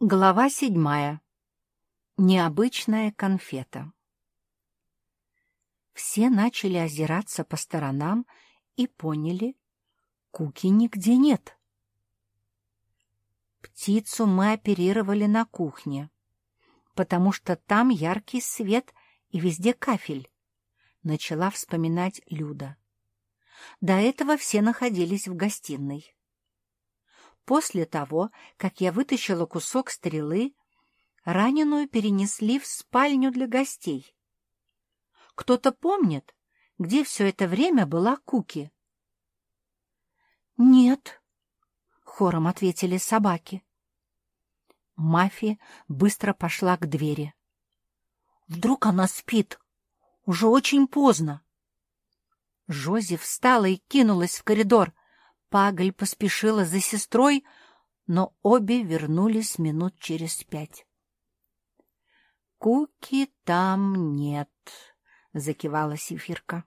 Глава седьмая. Необычная конфета. Все начали озираться по сторонам и поняли, Куки нигде нет. Птицу мы оперировали на кухне, потому что там яркий свет и везде кафель, начала вспоминать Люда. До этого все находились в гостиной. После того, как я вытащила кусок стрелы, раненую перенесли в спальню для гостей. Кто-то помнит, где все это время была Куки? — Нет, — хором ответили собаки. Мафия быстро пошла к двери. Вдруг она спит? Уже очень поздно. Жози встала и кинулась в коридор — Пагль поспешила за сестрой, но обе вернулись минут через пять. «Куки там нет», — закивала Сефирка.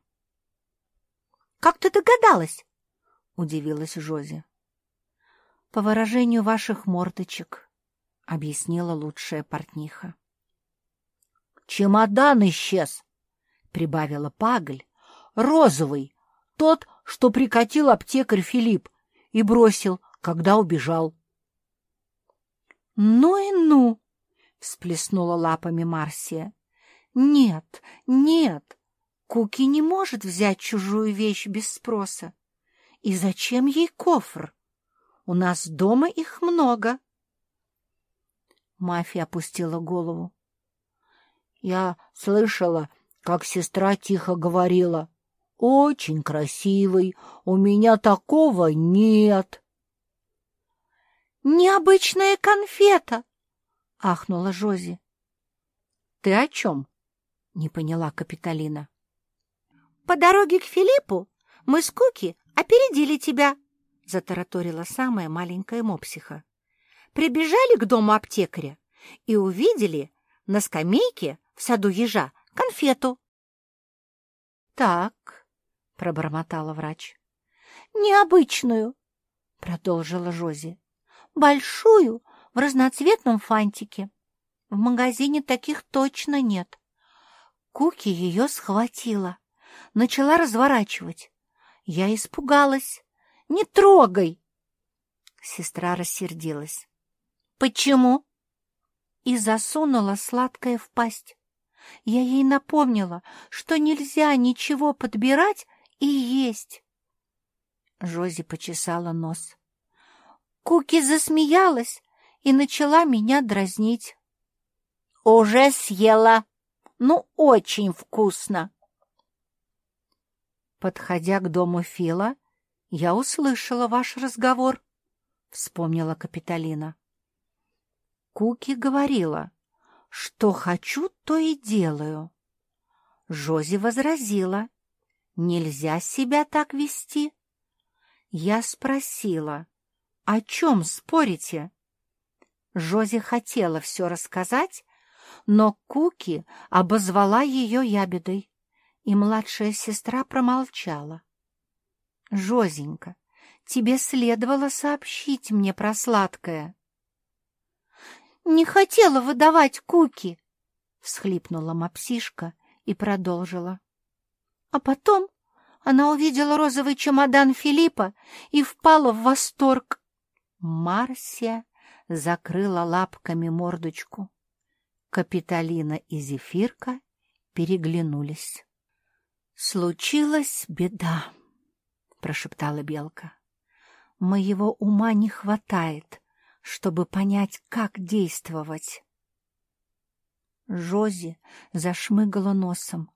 «Как ты догадалась?» — удивилась Жози. «По выражению ваших мордочек», — объяснила лучшая портниха. «Чемодан исчез», — прибавила Пагль. «Розовый, тот, что прикатил аптекарь Филипп и бросил, когда убежал. — Ну и ну! — всплеснула лапами Марсия. — Нет, нет, Куки не может взять чужую вещь без спроса. И зачем ей кофр? У нас дома их много. Мафия опустила голову. — Я слышала, как сестра тихо говорила. Очень красивый. У меня такого нет. Необычная конфета, ахнула Жози. Ты о чем? не поняла Капитолина. По дороге к Филиппу мы с Куки опередили тебя, затараторила самая маленькая мопсиха. Прибежали к дому аптекаря и увидели на скамейке в саду ежа конфету. Так, пробормотала врач. Необычную, продолжила Жози. Большую, в разноцветном фантике. В магазине таких точно нет. Куки ее схватила, начала разворачивать. Я испугалась. «Не трогай!» Сестра рассердилась. «Почему?» И засунула сладкое в пасть. Я ей напомнила, что нельзя ничего подбирать и есть. Жози почесала нос. Куки засмеялась и начала меня дразнить. «Уже съела! Ну, очень вкусно!» Подходя к дому Фила, я услышала ваш разговор, — вспомнила Капитолина. Куки говорила, что хочу, то и делаю. Жози возразила, Нельзя себя так вести. Я спросила, о чем спорите? Жози хотела все рассказать, но Куки обозвала ее ябедой, и младшая сестра промолчала. — Жозенька, тебе следовало сообщить мне про сладкое. — Не хотела выдавать Куки, — всхлипнула мапсишка и продолжила. А потом она увидела розовый чемодан Филиппа и впала в восторг. Марсия закрыла лапками мордочку. Капитолина и Зефирка переглянулись. «Случилась беда», — прошептала Белка. «Моего ума не хватает, чтобы понять, как действовать». Жози зашмыгала носом.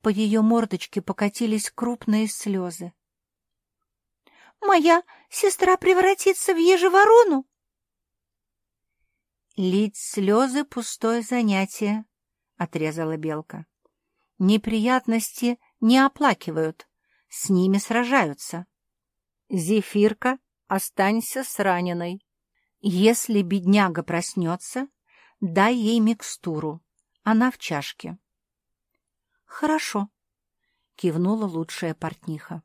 По ее мордочке покатились крупные слезы. «Моя сестра превратится в ежеворону?» «Лить слезы — пустое занятие», — отрезала Белка. «Неприятности не оплакивают, с ними сражаются. Зефирка, останься с раненой. Если бедняга проснется, дай ей микстуру, она в чашке. «Хорошо», — кивнула лучшая портниха.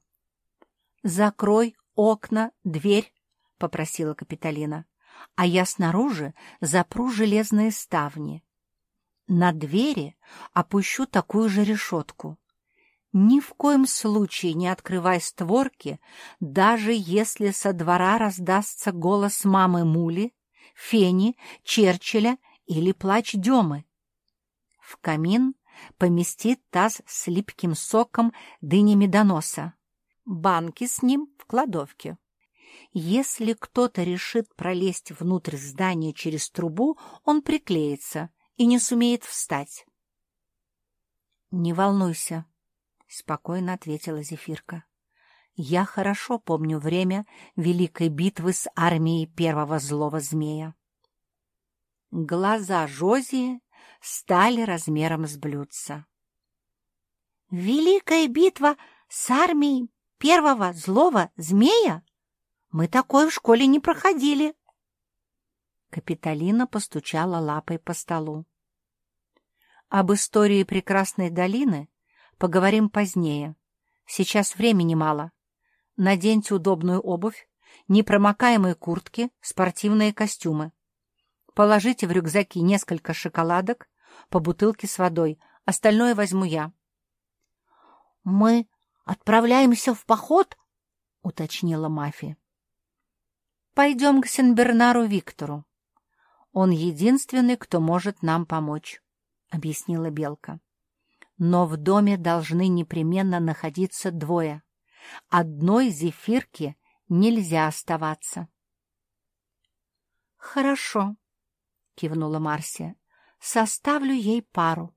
«Закрой окна, дверь», — попросила Капитолина. а я снаружи запру железные ставни. На двери опущу такую же решетку. Ни в коем случае не открывай створки, даже если со двора раздастся голос мамы Мули, Фени, Черчилля или плач Демы. В камин поместит таз с липким соком дыни медоноса. Банки с ним в кладовке. Если кто-то решит пролезть внутрь здания через трубу, он приклеится и не сумеет встать. — Не волнуйся, — спокойно ответила Зефирка. — Я хорошо помню время великой битвы с армией первого злого змея. Глаза Жозии стали размером с блюдца. — Великая битва с армией первого злого змея? Мы такое в школе не проходили. Капитолина постучала лапой по столу. Об истории прекрасной долины поговорим позднее. Сейчас времени мало. Наденьте удобную обувь, непромокаемые куртки, спортивные костюмы. Положите в рюкзаки несколько шоколадок, по бутылке с водой. Остальное возьму я. — Мы отправляемся в поход? — уточнила Мафия. Пойдем к Сенбернару Виктору. Он единственный, кто может нам помочь, — объяснила Белка. Но в доме должны непременно находиться двое. Одной зефирке нельзя оставаться. — Хорошо, — кивнула Марсия. — Составлю ей пару.